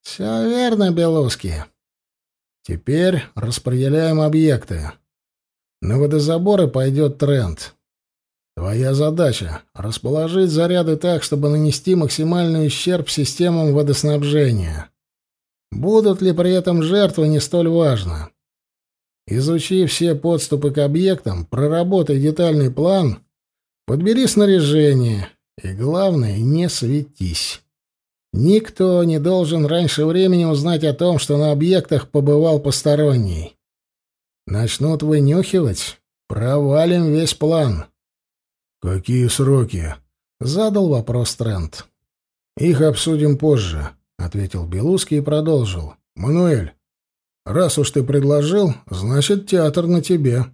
«Все верно, Белуски». «Теперь распределяем объекты. На водозаборы пойдет тренд. Твоя задача — расположить заряды так, чтобы нанести максимальный ущерб системам водоснабжения. Будут ли при этом жертвы, не столь важно. Изучи все подступы к объектам, проработай детальный план, подбери снаряжение и, главное, не светись. Никто не должен раньше времени узнать о том, что на объектах побывал посторонний. Начнут вынюхивать, провалим весь план. Какие сроки? задал вопрос Трент. Их обсудим позже, ответил Белуский и продолжил. Мануэль, раз уж ты предложил, значит, театр на тебе.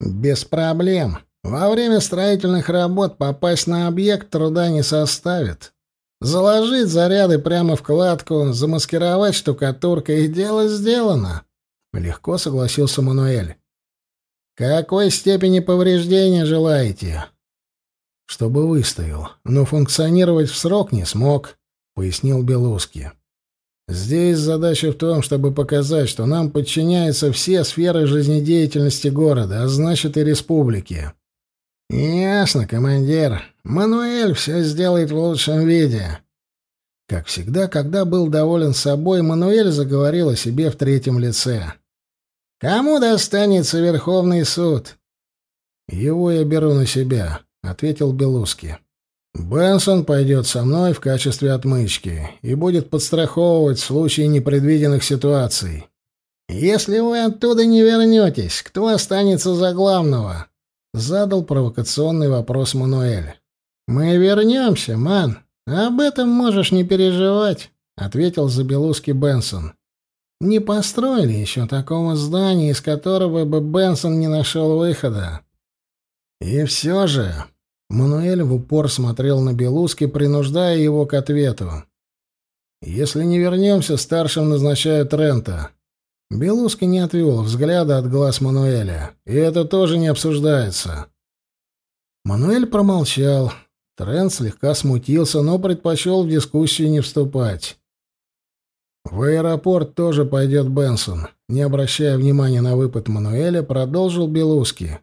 Без проблем. Во время строительных работ попасть на объект труда не составит. Заложить заряды прямо в кладку, замаскировать штукатуркой, и дело сделано. Легко согласился Мануэль. Какой степени повреждения желаете? Чтобы выстоял, но функционировать в срок не смог, пояснил Белуски. Здесь задача в том, чтобы показать, что нам подчиняются все сферы жизнедеятельности города, а значит и республики. Ясно, командир. Мануэль все сделает в лучшем виде. Как всегда, когда был доволен собой, Мануэль заговорил о себе в третьем лице. Кому достанется Верховный суд? Его я беру на себя, ответил Белуски. Бенсон пойдет со мной в качестве отмычки и будет подстраховывать в случае непредвиденных ситуаций. Если вы оттуда не вернетесь, кто останется за главного? Задал провокационный вопрос Мануэль. Мы вернемся, ман. Об этом можешь не переживать, ответил Забелуски Бенсон. Не построили еще такого здания, из которого бы Бенсон не нашел выхода. И все же Мануэль в упор смотрел на Белуски, принуждая его к ответу. «Если не вернемся, старшим назначают Трента». Белуски не отвел взгляда от глаз Мануэля. «И это тоже не обсуждается». Мануэль промолчал. Трент слегка смутился, но предпочел в дискуссию не вступать. В аэропорт тоже пойдет Бенсон. Не обращая внимания на выпад Мануэля, продолжил Белуски.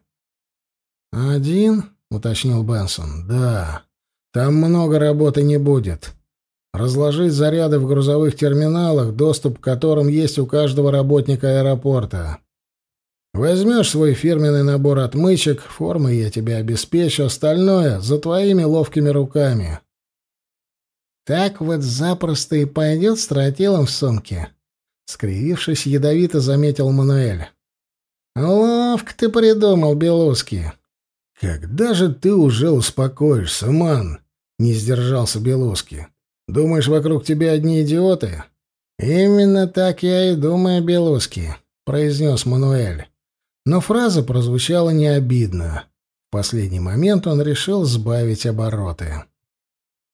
«Один?» — уточнил Бенсон. «Да. Там много работы не будет. Разложить заряды в грузовых терминалах, доступ к которым есть у каждого работника аэропорта. Возьмешь свой фирменный набор отмычек, формы я тебе обеспечу, остальное за твоими ловкими руками. Так вот запросто и пойдет с тротилом в сумке. Скривившись, ядовито заметил Мануэль. Ловко ты придумал, Белуски. Когда же ты уже успокоишься, ман? Не сдержался Белуски. Думаешь, вокруг тебя одни идиоты? Именно так я и думаю, Белуски, произнес Мануэль. Но фраза прозвучала не обидно. В последний момент он решил сбавить обороты.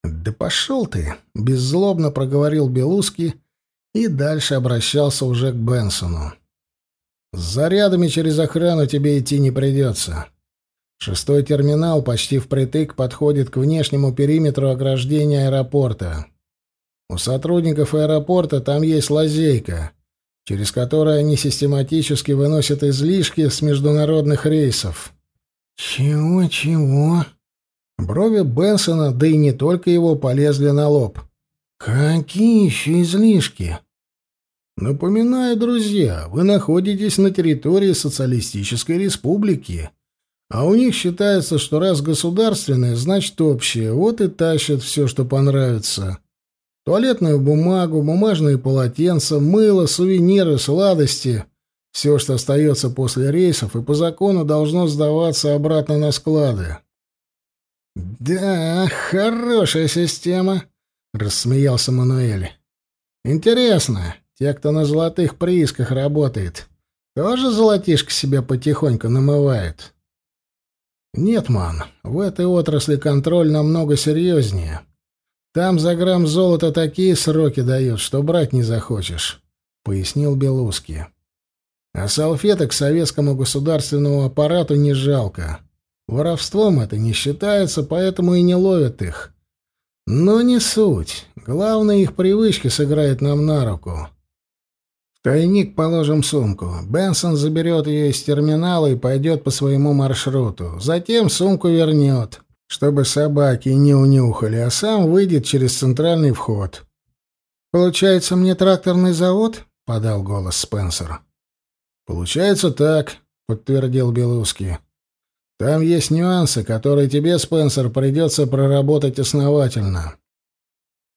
«Да пошел ты!» — беззлобно проговорил Белуски и дальше обращался уже к Бенсону. «С зарядами через охрану тебе идти не придется. Шестой терминал почти впритык подходит к внешнему периметру ограждения аэропорта. У сотрудников аэропорта там есть лазейка, через которую они систематически выносят излишки с международных рейсов». «Чего-чего?» Брови Бенсона, да и не только его, полезли на лоб. «Какие еще излишки?» «Напоминаю, друзья, вы находитесь на территории Социалистической Республики, а у них считается, что раз государственное, значит общее, вот и тащат все, что понравится. Туалетную бумагу, бумажные полотенца, мыло, сувениры, сладости — все, что остается после рейсов, и по закону должно сдаваться обратно на склады. «Да, хорошая система», — рассмеялся Мануэль. «Интересно, те, кто на золотых приисках работает, тоже золотишко себе потихоньку намывают?» «Нет, ман, в этой отрасли контроль намного серьезнее. Там за грамм золота такие сроки дают, что брать не захочешь», — пояснил Белуски. «А салфеток советскому государственному аппарату не жалко». Воровством это не считается, поэтому и не ловят их. Но не суть. Главное, их привычки сыграет нам на руку. Тайник положим сумку. Бенсон заберет ее из терминала и пойдет по своему маршруту. Затем сумку вернет, чтобы собаки не унюхали, а сам выйдет через центральный вход. «Получается, мне тракторный завод?» — подал голос Спенсер. «Получается так», — подтвердил Белуски. Там есть нюансы, которые тебе, Спенсер, придется проработать основательно.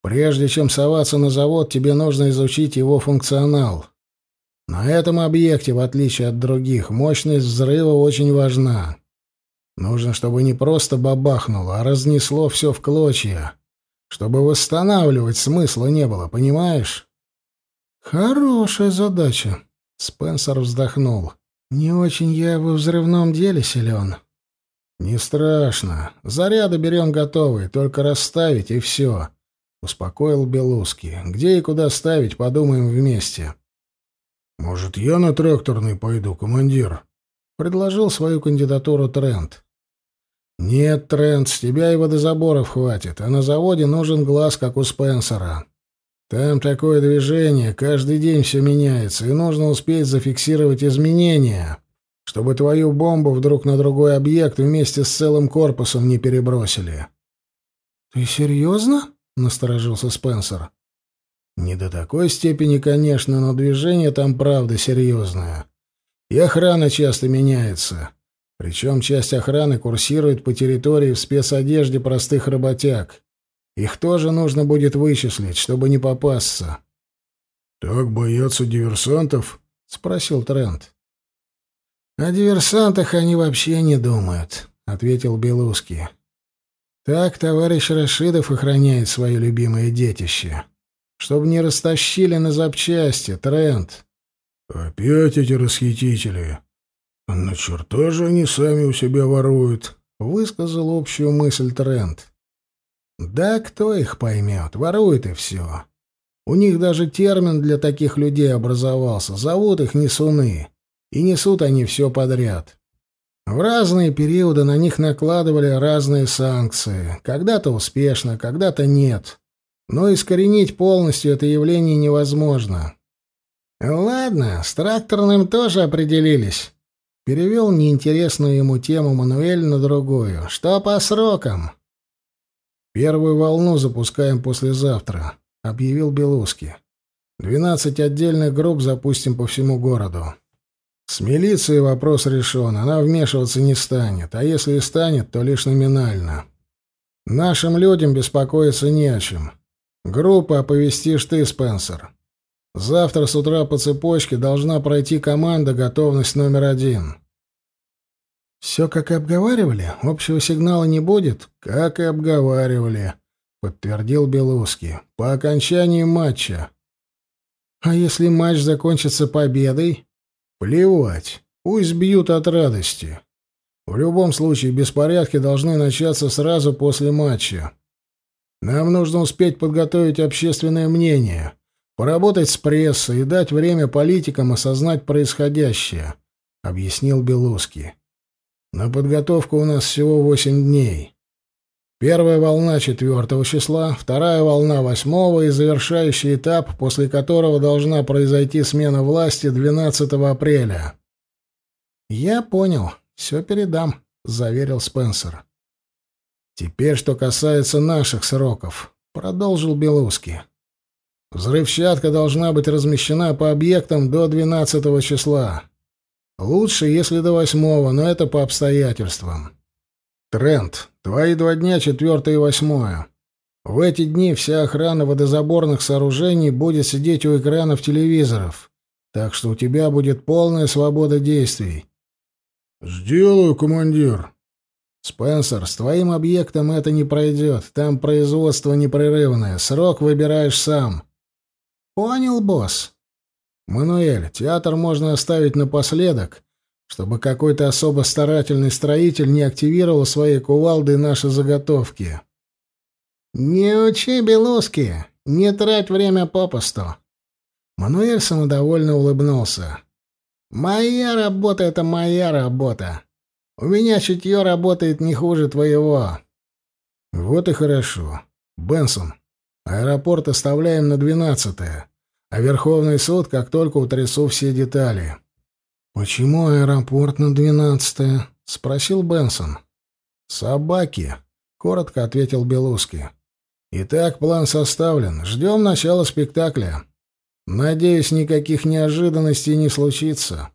Прежде чем соваться на завод, тебе нужно изучить его функционал. На этом объекте, в отличие от других, мощность взрыва очень важна. Нужно, чтобы не просто бабахнуло, а разнесло все в клочья. Чтобы восстанавливать смысла не было, понимаешь? Хорошая задача. Спенсер вздохнул. Не очень я во взрывном деле силен. «Не страшно. Заряды берем готовые, только расставить и все», — успокоил Белуски. «Где и куда ставить, подумаем вместе». «Может, я на тракторный пойду, командир?» — предложил свою кандидатуру Трент. «Нет, Трент, с тебя и водозаборов хватит, а на заводе нужен глаз, как у Спенсера. Там такое движение, каждый день все меняется, и нужно успеть зафиксировать изменения» чтобы твою бомбу вдруг на другой объект вместе с целым корпусом не перебросили. Ты серьезно? Насторожился Спенсер. Не до такой степени, конечно, но движение там правда серьезное. И охрана часто меняется. Причем часть охраны курсирует по территории в спецодежде простых работяг. Их тоже нужно будет вычислить, чтобы не попасться. «Так боятся диверсантов?» — спросил Трент. «О диверсантах они вообще не думают», — ответил Белуски. «Так товарищ Рашидов охраняет свое любимое детище. Чтобы не растащили на запчасти, тренд». «Опять эти расхитители. «На черта же они сами у себя воруют», — высказал общую мысль Трент. «Да кто их поймет? Ворует и все. У них даже термин для таких людей образовался. Зовут их несуны. И несут они все подряд. В разные периоды на них накладывали разные санкции. Когда-то успешно, когда-то нет. Но искоренить полностью это явление невозможно. «Ладно, с тракторным тоже определились». Перевел неинтересную ему тему Мануэль на другую. «Что по срокам?» «Первую волну запускаем послезавтра», — объявил Белуски. «Двенадцать отдельных групп запустим по всему городу. С милицией вопрос решен, она вмешиваться не станет, а если и станет, то лишь номинально. Нашим людям беспокоиться не о чем. Группа оповестишь ты, Спенсер. Завтра с утра по цепочке должна пройти команда «Готовность номер один». «Все как и обговаривали? Общего сигнала не будет?» «Как и обговаривали», — подтвердил Белузский. «По окончании матча». «А если матч закончится победой?» Плевать. Пусть бьют от радости. В любом случае, беспорядки должны начаться сразу после матча. Нам нужно успеть подготовить общественное мнение, поработать с прессой и дать время политикам осознать происходящее, — объяснил Белуски. На подготовку у нас всего восемь дней. Первая волна четвертого числа, вторая волна восьмого и завершающий этап, после которого должна произойти смена власти 12 апреля. «Я понял. Все передам», — заверил Спенсер. «Теперь, что касается наших сроков», — продолжил Белуски. «Взрывчатка должна быть размещена по объектам до 12 числа. Лучше, если до восьмого, но это по обстоятельствам. Тренд. Твои два дня, четвертое и восьмое. В эти дни вся охрана водозаборных сооружений будет сидеть у экранов телевизоров, так что у тебя будет полная свобода действий. Сделаю, командир. Спенсер, с твоим объектом это не пройдет. Там производство непрерывное. Срок выбираешь сам. Понял, босс. Мануэль, театр можно оставить напоследок, чтобы какой-то особо старательный строитель не активировал своей кувалдой наши заготовки. «Не учи, Белуски, не трать время попусту». Мануэль самодовольно улыбнулся. «Моя работа — это моя работа. У меня чутье работает не хуже твоего». «Вот и хорошо. Бенсон, аэропорт оставляем на двенадцатое, а Верховный суд, как только утрясу все детали». «Почему аэропорт на двенадцатое?» — спросил Бенсон. «Собаки», — коротко ответил Белуски. «Итак, план составлен. Ждем начала спектакля. Надеюсь, никаких неожиданностей не случится».